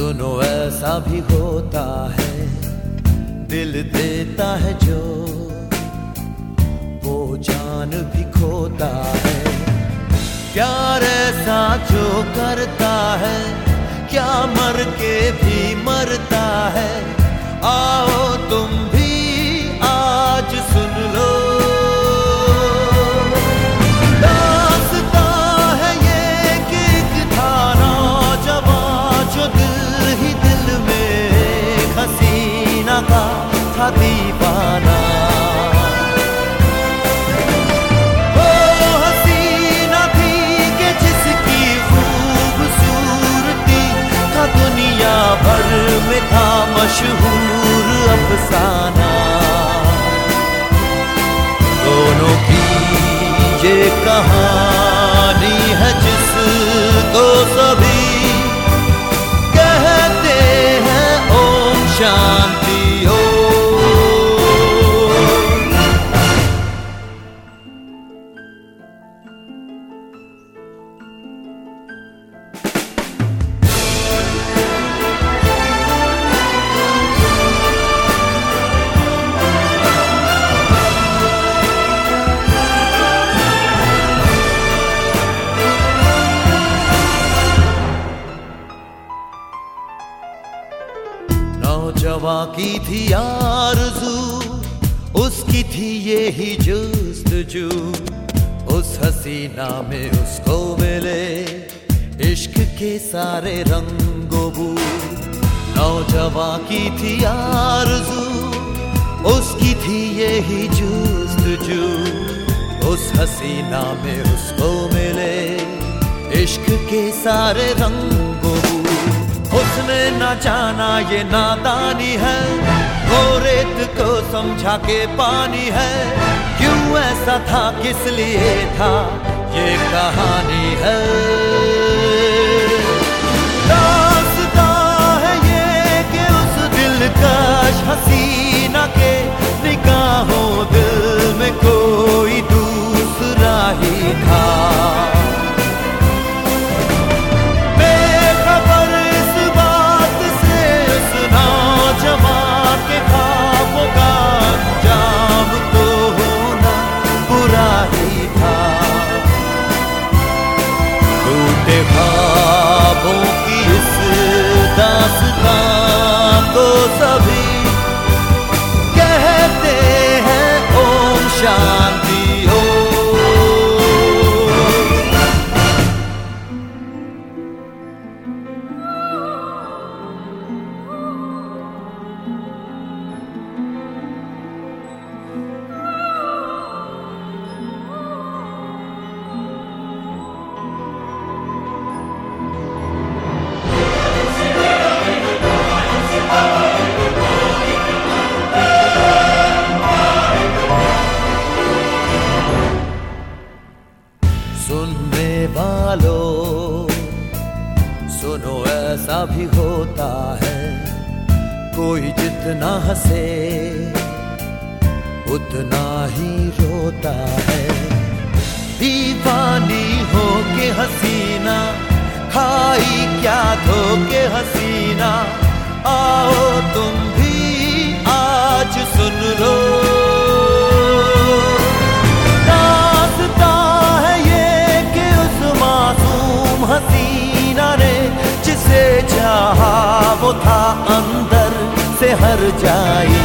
सुनो ऐसा भी होता है। दिल देता है जो, वो जान भी खोता है। प्यार ऐसा जो करता है, क्या मर के भी मरता है। आओ कि खूबसूरती दुनिया भर मशहूर अफसाना। दोनों की ये कहानी की थी आरज़ू, उसकी थी ये ही जुस्तजू। उस हसीना में उसको मिले इश्क के सारे रंगो बू। नौजवान की थी आरज़ू, उसकी थी ये ही जुस्तजू। उस हसीना में उसको मिले इश्क के सारे रंगो उसने न जाना ये नादानी है। वो रेत को समझा के पानी है। क्यों ऐसा था, किस लिए था ये कहानी है? because भी होता है। कोई जितना हंसे, उतना ही रोता है। दीवानी हो के हसीना, खाई क्या धो के हसीना। आओ तुम था अंदर से हर जाई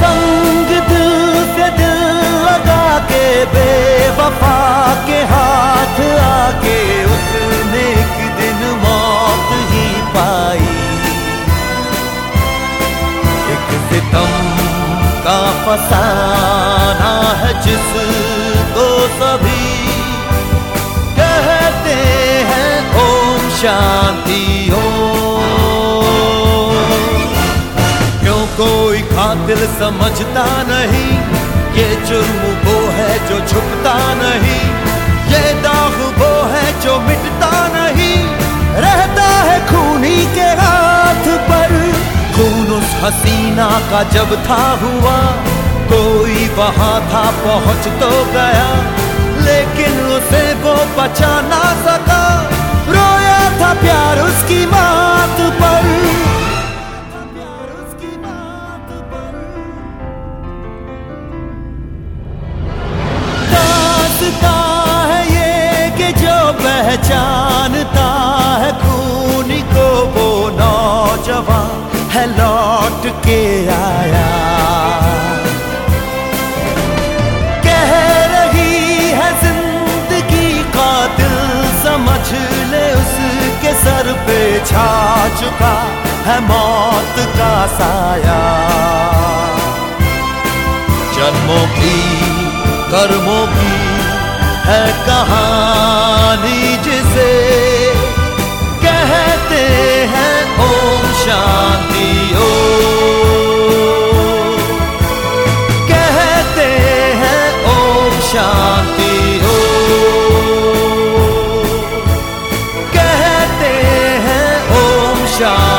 संग दिल से दिल लगा के, बेवफा के हाथ आके उसने एक दिन मौत ही पाई। एक सितम का फसाना शांति ओम क्यों कोई कातिल समझता नहीं? ये जुर्म वो है जो छुपता नहीं। ये दाग वो है जो मिटता नहीं। रहता है खूनी के हाथ पर। खून उस हसीना का जब था हुआ, कोई वहाँ था, पहुँच तो गया। लेकिन उसे वो बचा ना सका। प्यार उसकी मात पर। दासता है ये कि जो पहचानता है खून को वो नौजवान है लौट के आया छा चुका है मौत का साया। जन्मों की, कर्मों की है कहानी जिसे कहते हैं ओम शांति। 저